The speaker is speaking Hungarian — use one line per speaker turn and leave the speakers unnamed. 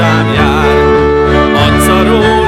hozzám jár. Adsz a